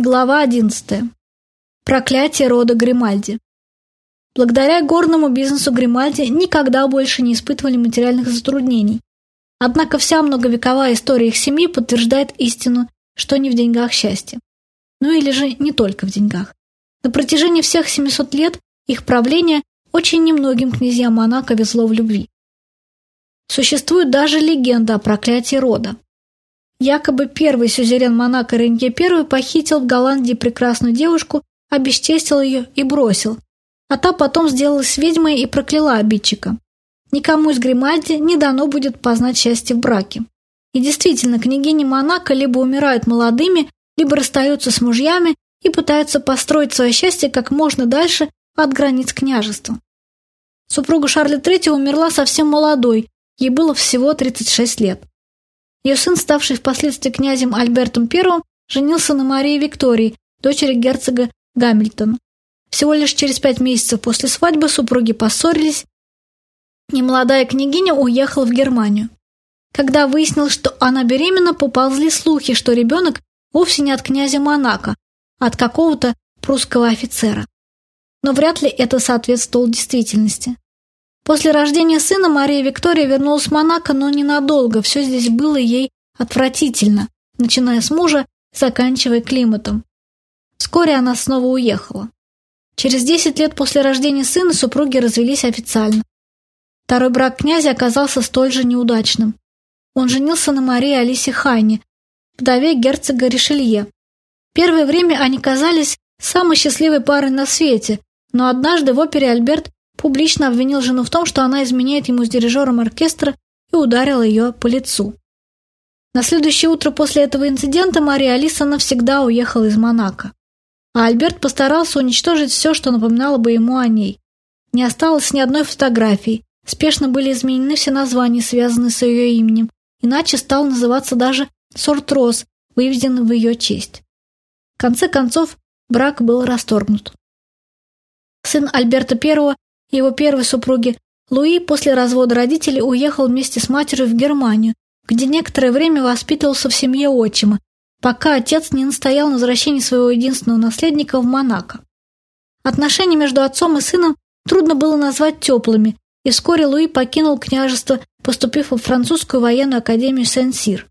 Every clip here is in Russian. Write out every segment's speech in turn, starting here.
Глава 11. Проклятие рода Гримальди. Благодаря горному бизнесу Гримальди никогда больше не испытывали материальных затруднений. Однако вся многовековая история их семьи подтверждает истину, что не в деньгах счастье. Ну или же не только в деньгах. На протяжении всех 700 лет их правления очень немногим князьям Монако везло в любви. Существует даже легенда о проклятии рода. Якобы первый сюзерен Монако Ренье I похитил в Голландии прекрасную девушку, обесчестил ее и бросил. А та потом сделалась ведьмой и прокляла обидчика. Никому из Гримальди не дано будет познать счастье в браке. И действительно, княгини Монако либо умирают молодыми, либо расстаются с мужьями и пытаются построить свое счастье как можно дальше от границ княжества. Супруга Шарля III умерла совсем молодой, ей было всего 36 лет. Ее сын, ставший впоследствии князем Альбертом I, женился на Марии Виктории, дочери герцога Гамильтона. Всего лишь через пять месяцев после свадьбы супруги поссорились, и молодая княгиня уехала в Германию. Когда выяснилось, что она беременна, поползли слухи, что ребенок вовсе не от князя Монако, а от какого-то прусского офицера. Но вряд ли это соответствовало действительности. После рождения сына Мария Виктория вернулась в Монако, но ненадолго. Все здесь было ей отвратительно, начиная с мужа, заканчивая климатом. Вскоре она снова уехала. Через 10 лет после рождения сына супруги развелись официально. Второй брак князя оказался столь же неудачным. Он женился на Марии Алисе Хайне, вдове герцога Ришелье. Первое время они казались самой счастливой парой на свете, но однажды в опере Альберт публично обвинил жену в том, что она изменяет ему с дирижером оркестра и ударила ее по лицу. На следующее утро после этого инцидента Мария Алиса навсегда уехала из Монако. А Альберт постарался уничтожить все, что напоминало бы ему о ней. Не осталось ни одной фотографии, спешно были изменены все названия, связанные с ее именем, иначе стал называться даже сорт роз, выведенный в ее честь. В конце концов, брак был расторгнут. Сын Альберта I его первой супруги, Луи после развода родителей уехал вместе с матерью в Германию, где некоторое время воспитывался в семье отчима, пока отец не настоял на возвращении своего единственного наследника в Монако. Отношения между отцом и сыном трудно было назвать теплыми, и вскоре Луи покинул княжество, поступив во французскую военную академию Сен-Сир.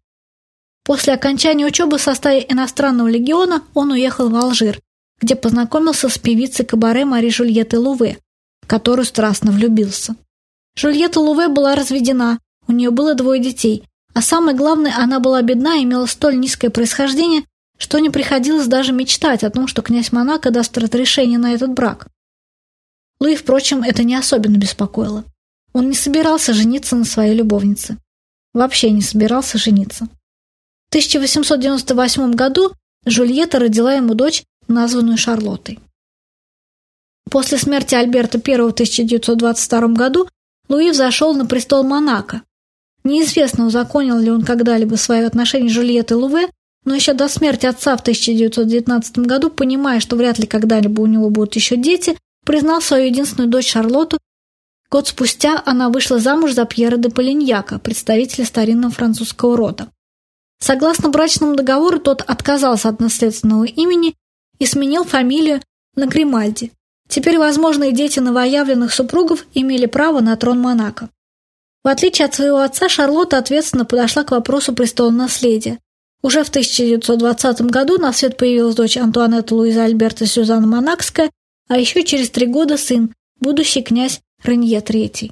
После окончания учебы в составе иностранного легиона он уехал в Алжир, где познакомился с певицей кабаре Мари Жульеттой Луве, которую страстно влюбился. Жульетта Луве была разведена, у нее было двое детей, а самое главное, она была бедна и имела столь низкое происхождение, что не приходилось даже мечтать о том, что князь Монако даст разрешение на этот брак. Луи, впрочем, это не особенно беспокоило. Он не собирался жениться на своей любовнице. Вообще не собирался жениться. В 1898 году Жульетта родила ему дочь, названную Шарлоттой. После смерти Альберта I в 1922 году Луи взошел на престол Монако. Неизвестно, узаконил ли он когда-либо свои отношения с Жюльеттой Луве, но еще до смерти отца в 1919 году, понимая, что вряд ли когда-либо у него будут еще дети, признал свою единственную дочь Шарлотту. Год спустя она вышла замуж за Пьера де Полиньяка, представителя старинного французского рода. Согласно брачному договору, тот отказался от наследственного имени и сменил фамилию на Гримальди. Теперь возможные дети новоявленных супругов имели право на трон Монако. В отличие от своего отца, Шарлотта ответственно подошла к вопросу престола наследия. Уже в 1920 году на свет появилась дочь Антуанетта Луиза Альберта Сюзанна Монакская, а еще через три года сын, будущий князь Ренье III.